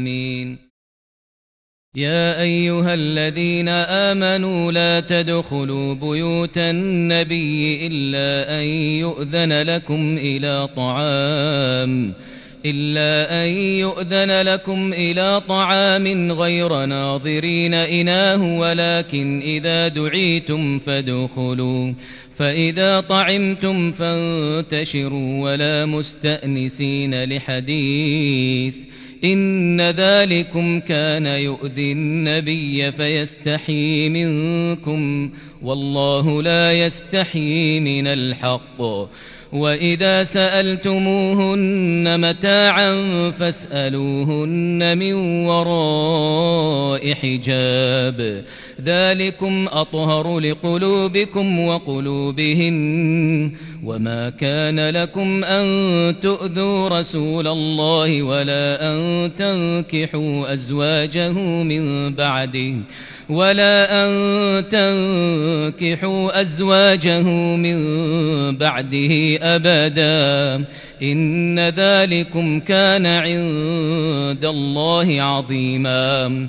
آمين. يا أيها الذين آمنوا لا تدخلوا بيوت النبي إلا أن يؤذن لكم إلى طعام إلا أن يؤذن لكم إلى طعام غير ناظرين إناه ولكن إذا دعيتم فادخلوا فإذا طعمتم فانتشروا ولا مستأنسين لحديث. إن ذلكم كان يؤذي النبي فيستحي منكم والله لا يستحي من الحق. وإذا سألتموهن متاعا فاسألوهن من وراء حجاب. ذلكم أطهر لقلوبكم وقلوبهن وما كان لكم أن تؤذوا رسول الله ولا أن تنكحوا أزواجه من بعده. ولا أن تنكحوا أزواجه من بعده أبدا. إن ذلكم كان عند الله عظيما.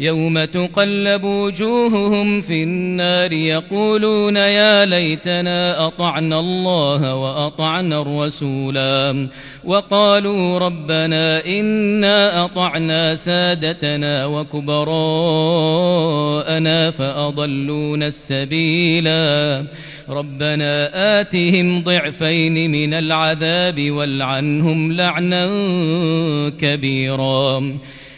يوم تقلب وجوههم في النار يقولون يا ليتنا أطعنا الله وأطعنا الرسولا وقالوا ربنا إنا أطعنا سادتنا وكبراءنا فأضلون السبيلا ربنا آتهم ضعفين من العذاب والعنهم لعنا كبيرا.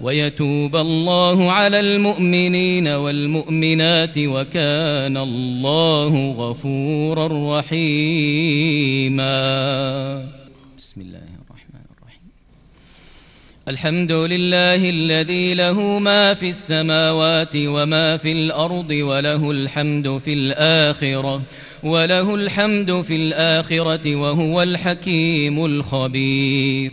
ويتوب الله على المؤمنين والمؤمنات وكان الله غفورا رحيما. بسم الله الرحمن الرحيم. الحمد لله الذي له ما في السماوات وما في الأرض وله الحمد في الآخرة وله الحمد في الآخرة وهو الحكيم الخبير.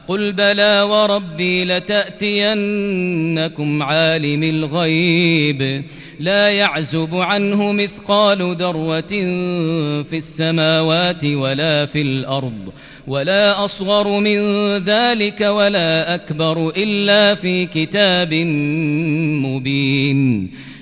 قل بلى وربي لتأتينكم عالم الغيب لا يعزب عنه مثقال ذرة في السماوات ولا في الأرض ولا أصغر من ذلك ولا أكبر إلا في كتاب مبين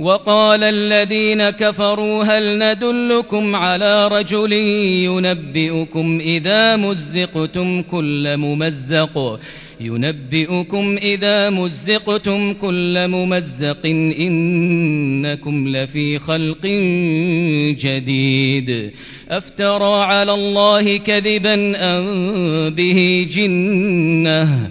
وقال الذين كفروا هل ندلكم على رجل ينبئكم إذا مزقتم كل ممزق؟ ينبئكم إذا مزقتم كل ممزق إنكم لفي خلق جديد. أفترى على الله كذبا أن به جنة؟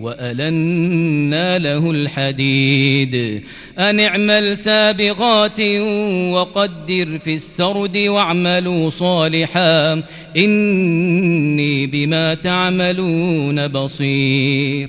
وألنا له الحديد. أن اعمل سابغات وقدر في السرد واعملوا صالحا. إني بما تعملون بصير.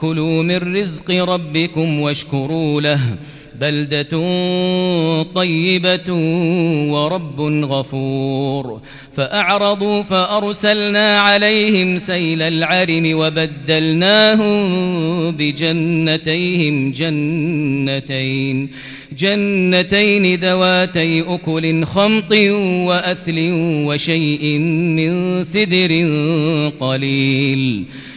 كلوا من رزق ربكم واشكروا له بلدة طيبة ورب غفور. فأعرضوا فأرسلنا عليهم سيل العرم وبدلناهم بجنتيهم جنتين جنتين ذواتي أكل خمط وأثل وشيء من سدر قليل.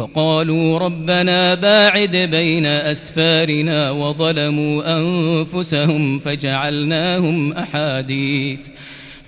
فقالوا ربنا باعد بين أسفارنا وظلموا أنفسهم فجعلناهم أحاديث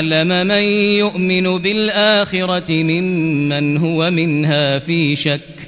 من يؤمن بالآخرة ممن هو منها في شك.